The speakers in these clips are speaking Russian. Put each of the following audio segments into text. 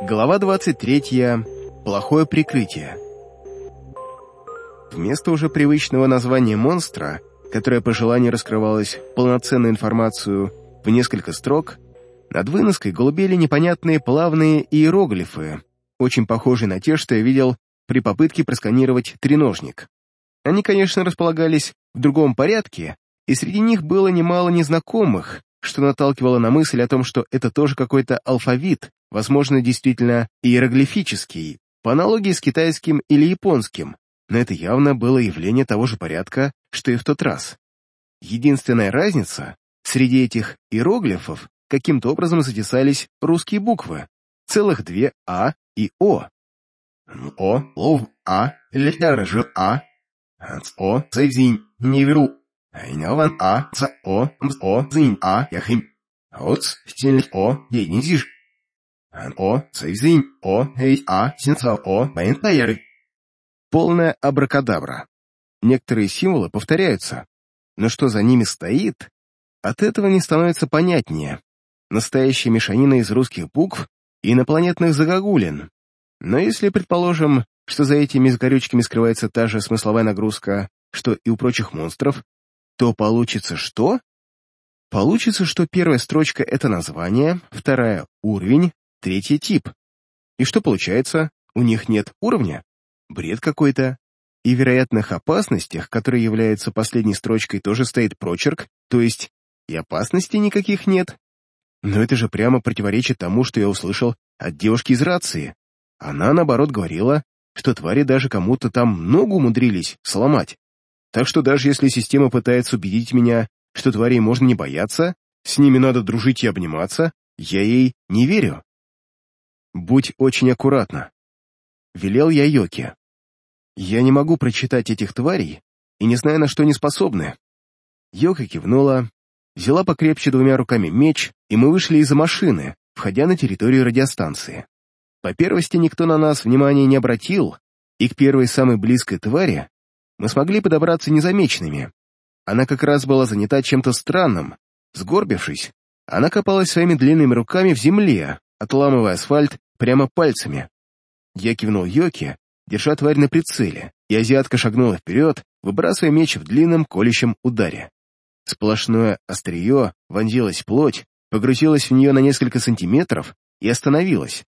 Глава 23. Плохое прикрытие. Вместо уже привычного названия монстра, которое по желанию раскрывалось полноценную информацию в несколько строк, над выноской голубели непонятные плавные иероглифы, очень похожие на те, что я видел при попытке просканировать треножник. Они, конечно, располагались в другом порядке, и среди них было немало незнакомых, что наталкивало на мысль о том, что это тоже какой-то алфавит, возможно, действительно иероглифический, по аналогии с китайским или японским, но это явно было явление того же порядка, что и в тот раз. Единственная разница — среди этих иероглифов каким-то образом затесались русские буквы, целых две А и О. О, лов, А, же А, О, зайзинь, не веру, Айнаван А, за О, О, зинь А, яхим, Оц, стиль О, о, Цейзинь, О, Эй, А, Синца, О, Бэнтайеры. Полная абракадабра. Некоторые символы повторяются, но что за ними стоит, от этого не становится понятнее. Настоящая мешанина из русских букв и инопланетных загогулин. Но если предположим, что за этими закорючками скрывается та же смысловая нагрузка, что и у прочих монстров, то получится что? Получится, что первая строчка — это название, вторая — уровень, третий тип. И что получается? У них нет уровня? Бред какой-то. И вероятных опасностях, которые являются последней строчкой, тоже стоит прочерк, то есть и опасностей никаких нет. Но это же прямо противоречит тому, что я услышал от девушки из рации. Она, наоборот, говорила, что твари даже кому-то там ногу умудрились сломать. Так что даже если система пытается убедить меня, что тварей можно не бояться, с ними надо дружить и обниматься, я ей не верю. «Будь очень аккуратна», — велел я Йоке. «Я не могу прочитать этих тварей и не знаю, на что они способны». Йока кивнула, взяла покрепче двумя руками меч, и мы вышли из-за машины, входя на территорию радиостанции. По первости никто на нас внимания не обратил, и к первой самой близкой твари мы смогли подобраться незамеченными. Она как раз была занята чем-то странным. Сгорбившись, она копалась своими длинными руками в земле, отламывая асфальт прямо пальцами. Я кивнул Йоке, держа тварь на прицеле, и азиатка шагнула вперед, выбрасывая меч в длинном колющем ударе. Сплошное острие вонзилось в плоть, погрузилось в нее на несколько сантиметров и остановилось.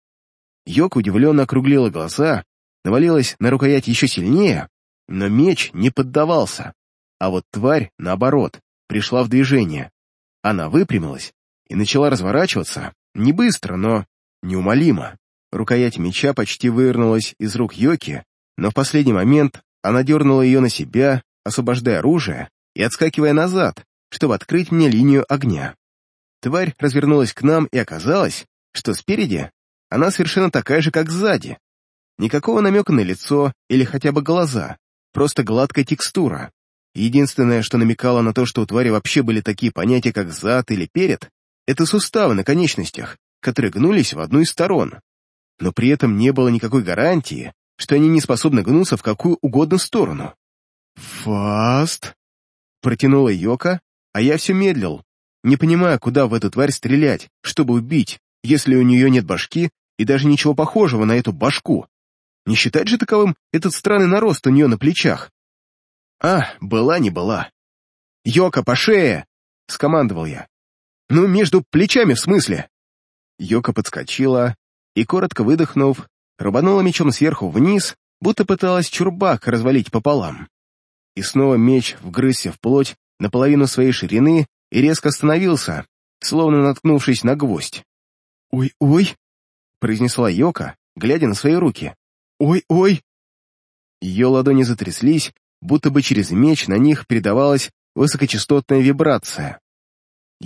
Йока удивленно округлила глаза, навалилась на рукоять еще сильнее, но меч не поддавался. А вот тварь, наоборот, пришла в движение. Она выпрямилась и начала разворачиваться, не быстро, но неумолимо. Рукоять меча почти вывернулась из рук Йоки, но в последний момент она дернула ее на себя, освобождая оружие и отскакивая назад, чтобы открыть мне линию огня. Тварь развернулась к нам, и оказалось, что спереди она совершенно такая же, как сзади. Никакого намека на лицо или хотя бы глаза, просто гладкая текстура. Единственное, что намекало на то, что у твари вообще были такие понятия, как зад или перед, это суставы на конечностях, которые гнулись в одну из сторон. Но при этом не было никакой гарантии, что они не способны гнуться в какую угодно сторону. «Фаст!» — протянула Йока, а я все медлил, не понимая, куда в эту тварь стрелять, чтобы убить, если у нее нет башки и даже ничего похожего на эту башку. Не считать же таковым этот странный нарост у нее на плечах. А, была не была. «Йока, по шее!» — скомандовал я. «Ну, между плечами, в смысле?» Йока подскочила и, коротко выдохнув, рубанула мечом сверху вниз, будто пыталась чурбак развалить пополам. И снова меч вгрызся в плоть наполовину своей ширины и резко остановился, словно наткнувшись на гвоздь. «Ой-ой!» — произнесла Йока, глядя на свои руки. «Ой-ой!» Ее ладони затряслись, будто бы через меч на них передавалась высокочастотная вибрация.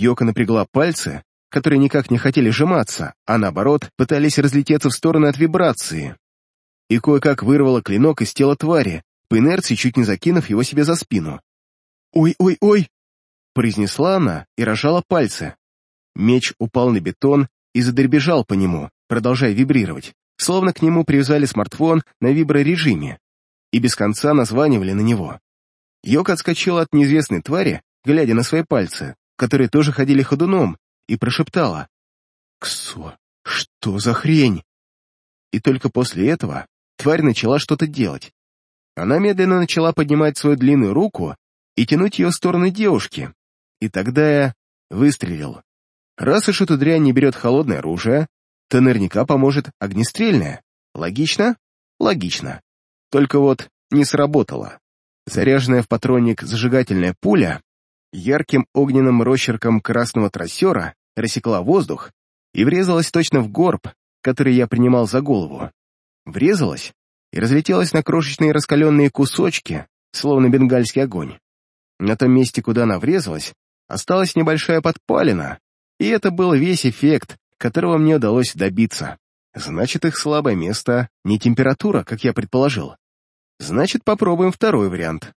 Йока напрягла пальцы, которые никак не хотели сжиматься, а наоборот пытались разлететься в стороны от вибрации. И кое-как вырвала клинок из тела твари, по инерции чуть не закинув его себе за спину. «Ой-ой-ой!» — произнесла она и рожала пальцы. Меч упал на бетон и задребежал по нему, продолжая вибрировать, словно к нему привязали смартфон на виброрежиме и без конца названивали на него. Йок отскочила от неизвестной твари, глядя на свои пальцы, которые тоже ходили ходуном, и прошептала. «Ксо, что за хрень?» И только после этого тварь начала что-то делать. Она медленно начала поднимать свою длинную руку и тянуть ее в сторону девушки. И тогда я выстрелил. Раз уж эта дрянь не берет холодное оружие, то наверняка поможет огнестрельное. Логично? Логично. Только вот не сработало. Заряженная в патронник зажигательная пуля ярким огненным росчерком красного трассера рассекла воздух и врезалась точно в горб, который я принимал за голову. Врезалась и разлетелась на крошечные раскаленные кусочки, словно бенгальский огонь. На том месте, куда она врезалась, осталась небольшая подпалина, и это был весь эффект, которого мне удалось добиться. Значит, их слабое место не температура, как я предположил. Значит, попробуем второй вариант.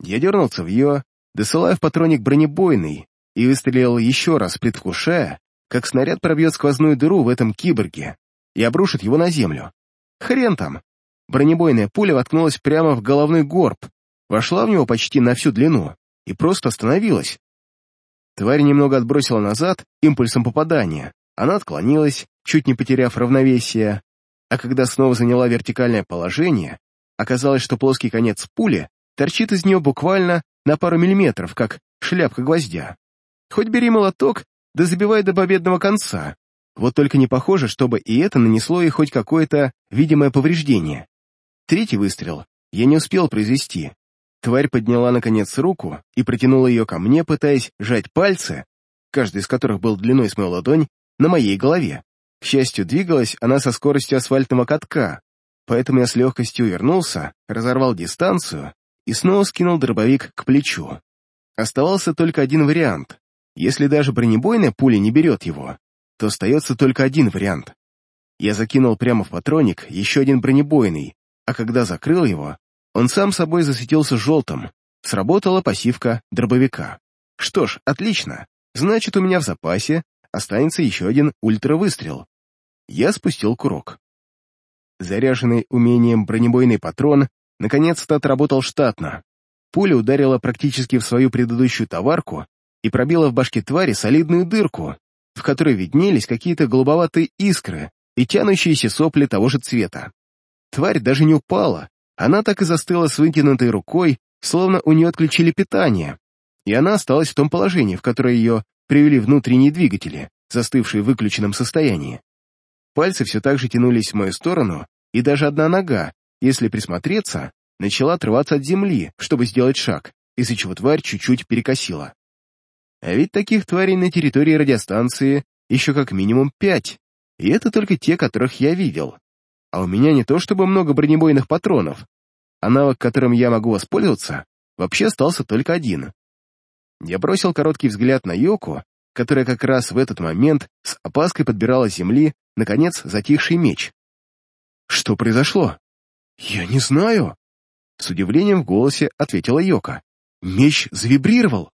Я дернулся в ее, досылая в патроник бронебойный, и выстрелил еще раз, предвкушая, как снаряд пробьет сквозную дыру в этом киборге и обрушит его на землю. Хрен там. Бронебойная пуля воткнулась прямо в головной горб, вошла в него почти на всю длину и просто остановилась. Тварь немного отбросила назад импульсом попадания. Она отклонилась, чуть не потеряв равновесие, а когда снова заняла вертикальное положение, оказалось, что плоский конец пули торчит из нее буквально на пару миллиметров, как шляпка гвоздя. Хоть бери молоток, да забивай до победного конца. Вот только не похоже, чтобы и это нанесло ей хоть какое-то видимое повреждение. Третий выстрел я не успел произвести. Тварь подняла, наконец, руку и протянула ее ко мне, пытаясь сжать пальцы, каждый из которых был длиной с мою ладонь, на моей голове. К счастью, двигалась она со скоростью асфальтного катка, поэтому я с легкостью вернулся, разорвал дистанцию и снова скинул дробовик к плечу. Оставался только один вариант. Если даже бронебойная пуля не берет его, то остается только один вариант. Я закинул прямо в патроник еще один бронебойный, а когда закрыл его, он сам собой засветился желтым. Сработала пассивка дробовика. Что ж, отлично. Значит, у меня в запасе останется еще один ультравыстрел. Я спустил курок. Заряженный умением бронебойный патрон наконец-то отработал штатно. Пуля ударила практически в свою предыдущую товарку и пробила в башке твари солидную дырку, в которой виднелись какие-то голубоватые искры и тянущиеся сопли того же цвета. Тварь даже не упала, она так и застыла с вытянутой рукой, словно у нее отключили питание, и она осталась в том положении, в которое ее привели внутренние двигатели, застывшие в выключенном состоянии. Пальцы все так же тянулись в мою сторону, и даже одна нога, если присмотреться, начала отрываться от земли, чтобы сделать шаг, из-за чего тварь чуть-чуть перекосила. А ведь таких тварей на территории радиостанции еще как минимум пять, и это только те, которых я видел. А у меня не то чтобы много бронебойных патронов, а навык, которым я могу воспользоваться, вообще остался только один. Я бросил короткий взгляд на Йоку, которая как раз в этот момент с опаской подбирала с земли, наконец, затихший меч. «Что произошло?» «Я не знаю», — с удивлением в голосе ответила Йока. «Меч завибрировал.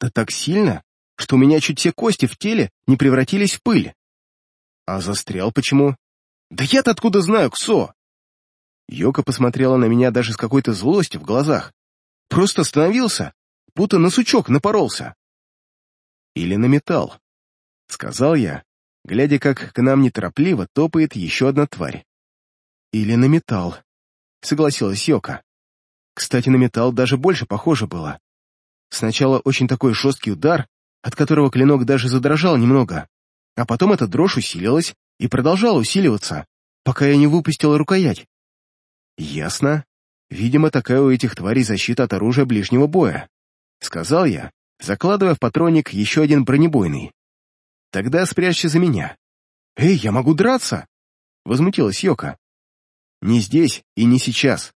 Да так сильно, что у меня чуть все кости в теле не превратились в пыль. А застрял почему? «Да я-то откуда знаю, Ксо?» Йока посмотрела на меня даже с какой-то злостью в глазах. «Просто остановился, будто на сучок напоролся». «Или на металл», — сказал я, глядя, как к нам неторопливо топает еще одна тварь. «Или на металл», — согласилась Йока. Кстати, на металл даже больше похоже было. Сначала очень такой жесткий удар, от которого клинок даже задрожал немного, а потом эта дрожь усилилась, и продолжал усиливаться, пока я не выпустил рукоять. Ясно. Видимо, такая у этих тварей защита от оружия ближнего боя. Сказал я, закладывая в патроник еще один бронебойный. Тогда спрячься за меня. Эй, я могу драться! Возмутилась Йока. Не здесь и не сейчас.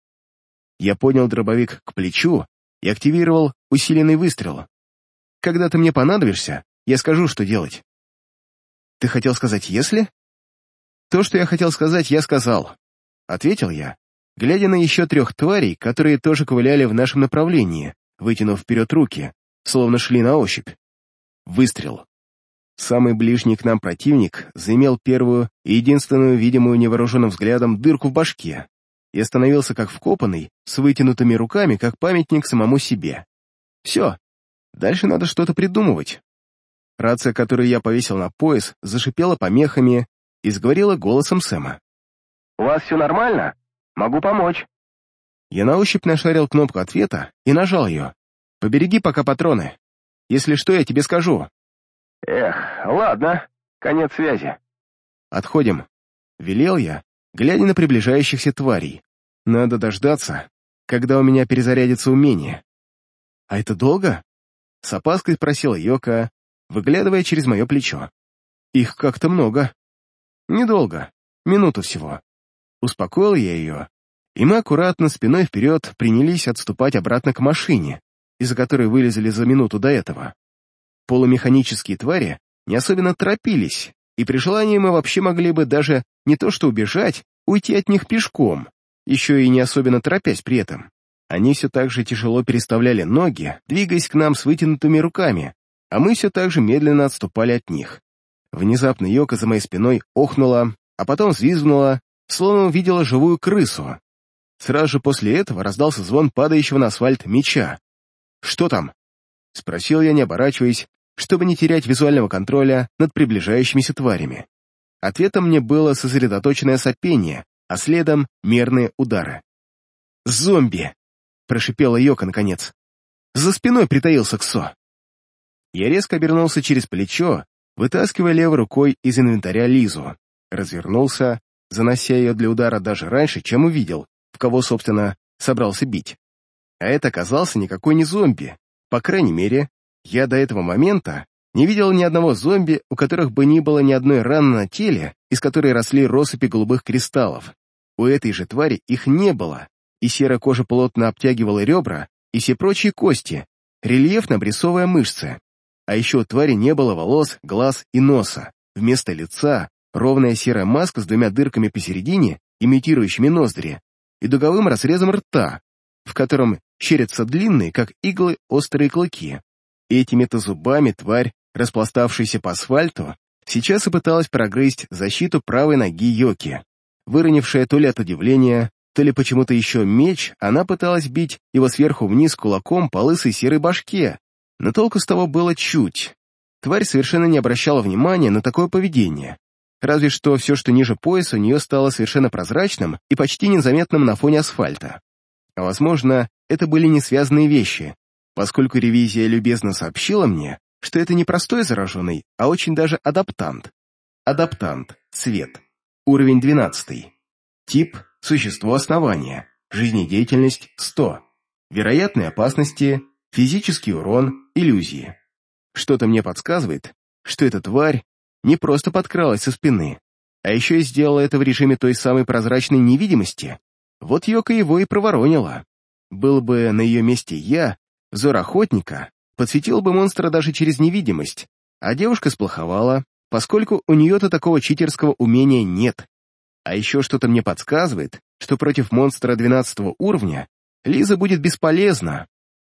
Я поднял дробовик к плечу и активировал усиленный выстрел. Когда ты мне понадобишься, я скажу, что делать. Ты хотел сказать «если»? «То, что я хотел сказать, я сказал», — ответил я, глядя на еще трех тварей, которые тоже ковыляли в нашем направлении, вытянув вперед руки, словно шли на ощупь. Выстрел. Самый ближний к нам противник заимел первую и единственную видимую невооруженным взглядом дырку в башке и остановился как вкопанный, с вытянутыми руками, как памятник самому себе. Все, дальше надо что-то придумывать. Рация, которую я повесил на пояс, зашипела помехами и сговорила голосом Сэма. у вас все нормально? Могу помочь». Я на ощупь нашарил кнопку ответа и нажал ее. «Побереги пока патроны. Если что, я тебе скажу». «Эх, ладно. Конец связи». «Отходим», — велел я, глядя на приближающихся тварей. «Надо дождаться, когда у меня перезарядится умение». «А это долго?» — с опаской спросила Йока, выглядывая через мое плечо. «Их как-то много». «Недолго. Минуту всего». Успокоил я ее, и мы аккуратно спиной вперед принялись отступать обратно к машине, из-за которой вылезли за минуту до этого. Полумеханические твари не особенно торопились, и при желании мы вообще могли бы даже не то что убежать, уйти от них пешком, еще и не особенно торопясь при этом. Они все так же тяжело переставляли ноги, двигаясь к нам с вытянутыми руками, а мы все так же медленно отступали от них. Внезапно Йока за моей спиной охнула, а потом взвизгнула, словно увидела живую крысу. Сразу же после этого раздался звон падающего на асфальт меча. «Что там?» — спросил я, не оборачиваясь, чтобы не терять визуального контроля над приближающимися тварями. Ответом мне было сосредоточенное сопение, а следом — мерные удары. «Зомби!» — прошипела Йока наконец. «За спиной притаился Ксо!» Я резко обернулся через плечо, вытаскивая левой рукой из инвентаря Лизу, развернулся, занося ее для удара даже раньше, чем увидел, в кого, собственно, собрался бить. А это оказался никакой не зомби. По крайней мере, я до этого момента не видел ни одного зомби, у которых бы не было ни одной раны на теле, из которой росли россыпи голубых кристаллов. У этой же твари их не было, и серая кожа плотно обтягивала ребра и все прочие кости, рельефно обрисовывая мышцы. А еще у твари не было волос, глаз и носа. Вместо лица ровная серая маска с двумя дырками посередине, имитирующими ноздри, и дуговым разрезом рта, в котором щерятся длинные, как иглы, острые клыки. Этими-то зубами тварь, распластавшаяся по асфальту, сейчас и пыталась прогрызть защиту правой ноги Йоки. Выронившая то ли от удивления, то ли почему-то еще меч, она пыталась бить его сверху вниз кулаком по лысой серой башке, но толку с того было чуть. Тварь совершенно не обращала внимания на такое поведение. Разве что все, что ниже пояса, у нее стало совершенно прозрачным и почти незаметным на фоне асфальта. А возможно, это были не связанные вещи, поскольку ревизия любезно сообщила мне, что это не простой зараженный, а очень даже адаптант. Адаптант. Цвет. Уровень 12. Тип. Существо основания. Жизнедеятельность 100. Вероятные опасности. Физический урон. Иллюзии. Что-то мне подсказывает, что эта тварь не просто подкралась со спины, а еще и сделала это в режиме той самой прозрачной невидимости. Вот Йока его и проворонила. Был бы на ее месте я, взор охотника, подсветил бы монстра даже через невидимость, а девушка сплоховала, поскольку у нее-то такого читерского умения нет. А еще что-то мне подсказывает, что против монстра 12 уровня Лиза будет бесполезна.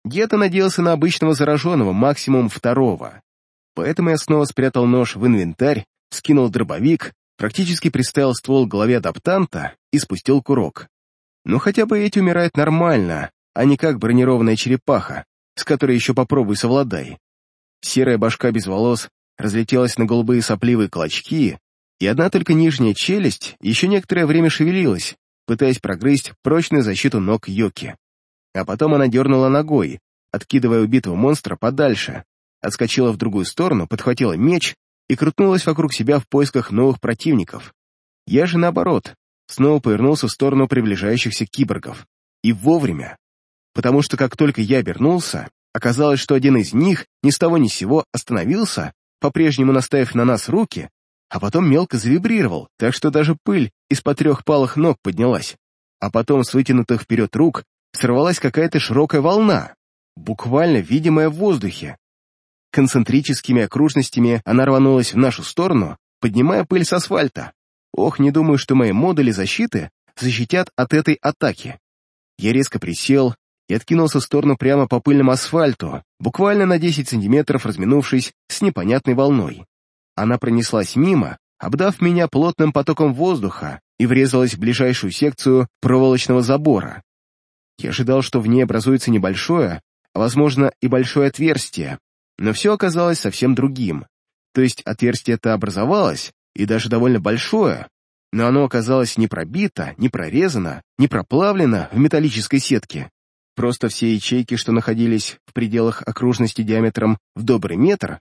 Я-то надеялся на обычного зараженного, максимум второго. Поэтому я снова спрятал нож в инвентарь, скинул дробовик, практически приставил ствол к голове адаптанта и спустил курок. Ну хотя бы эти умирают нормально, а не как бронированная черепаха, с которой еще попробуй совладай. Серая башка без волос разлетелась на голубые сопливые клочки, и одна только нижняя челюсть еще некоторое время шевелилась, пытаясь прогрызть прочную защиту ног Йоки. А потом она дернула ногой, откидывая убитого монстра подальше, отскочила в другую сторону, подхватила меч и крутнулась вокруг себя в поисках новых противников. Я же, наоборот, снова повернулся в сторону приближающихся киборгов. И вовремя. Потому что как только я обернулся, оказалось, что один из них ни с того ни сего остановился, по-прежнему наставив на нас руки, а потом мелко завибрировал, так что даже пыль из-под трех палых ног поднялась. А потом с вытянутых вперед рук сорвалась какая-то широкая волна, буквально видимая в воздухе, Концентрическими окружностями она рванулась в нашу сторону, поднимая пыль с асфальта. Ох, не думаю, что мои модули защиты защитят от этой атаки. Я резко присел и откинулся в сторону прямо по пыльному асфальту, буквально на 10 сантиметров разминувшись с непонятной волной. Она пронеслась мимо, обдав меня плотным потоком воздуха и врезалась в ближайшую секцию проволочного забора. Я ожидал, что в ней образуется небольшое, а, возможно, и большое отверстие, но все оказалось совсем другим. То есть отверстие это образовалось, и даже довольно большое, но оно оказалось не пробито, не прорезано, не проплавлено в металлической сетке. Просто все ячейки, что находились в пределах окружности диаметром в добрый метр,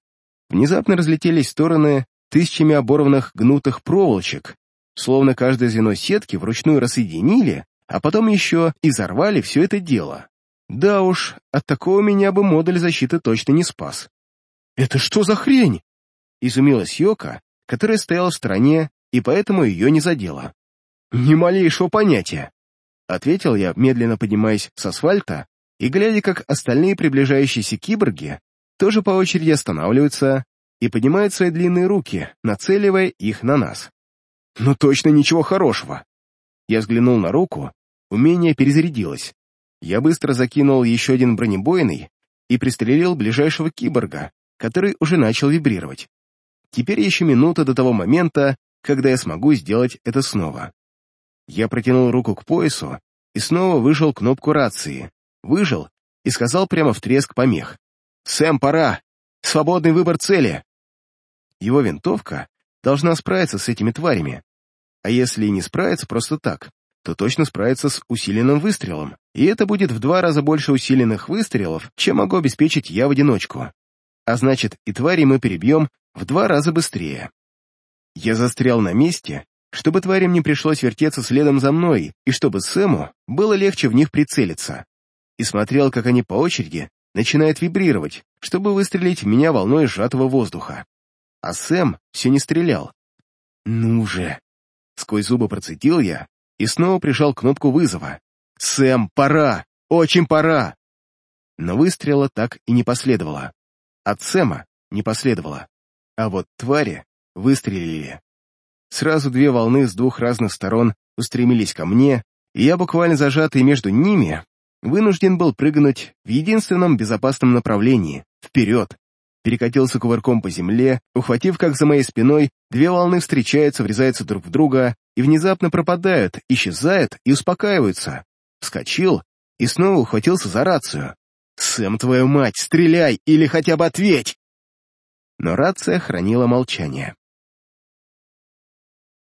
внезапно разлетелись в стороны тысячами оборванных гнутых проволочек, словно каждое звено сетки вручную рассоединили, а потом еще и взорвали все это дело. Да уж, от такого меня бы модуль защиты точно не спас. «Это что за хрень?» — изумилась Йока, которая стояла в стороне и поэтому ее не задела. «Ни малейшего понятия», — ответил я, медленно поднимаясь с асфальта и глядя, как остальные приближающиеся киборги тоже по очереди останавливаются и поднимают свои длинные руки, нацеливая их на нас. «Ну точно ничего хорошего». Я взглянул на руку, умение перезарядилось. Я быстро закинул еще один бронебойный и пристрелил ближайшего киборга, который уже начал вибрировать. Теперь еще минута до того момента, когда я смогу сделать это снова. Я протянул руку к поясу и снова выжал кнопку рации, выжил и сказал прямо в треск помех. «Сэм, пора! Свободный выбор цели!» Его винтовка должна справиться с этими тварями. А если и не справится просто так, то точно справится с усиленным выстрелом, и это будет в два раза больше усиленных выстрелов, чем могу обеспечить я в одиночку. А значит, и твари мы перебьем в два раза быстрее. Я застрял на месте, чтобы тварям не пришлось вертеться следом за мной, и чтобы Сэму было легче в них прицелиться. И смотрел, как они по очереди начинают вибрировать, чтобы выстрелить в меня волной сжатого воздуха. А Сэм все не стрелял. «Ну же!» Сквозь зубы процедил я и снова прижал кнопку вызова. «Сэм, пора! Очень пора!» Но выстрела так и не последовало. От Сэма не последовало. А вот твари выстрелили. Сразу две волны с двух разных сторон устремились ко мне, и я, буквально зажатый между ними, вынужден был прыгнуть в единственном безопасном направлении — вперед. Перекатился кувырком по земле, ухватив, как за моей спиной, две волны встречаются, врезаются друг в друга и внезапно пропадают, исчезают и успокаиваются. Вскочил и снова ухватился за рацию. «Сэм, твою мать, стреляй или хотя бы ответь!» но рация хранила молчание.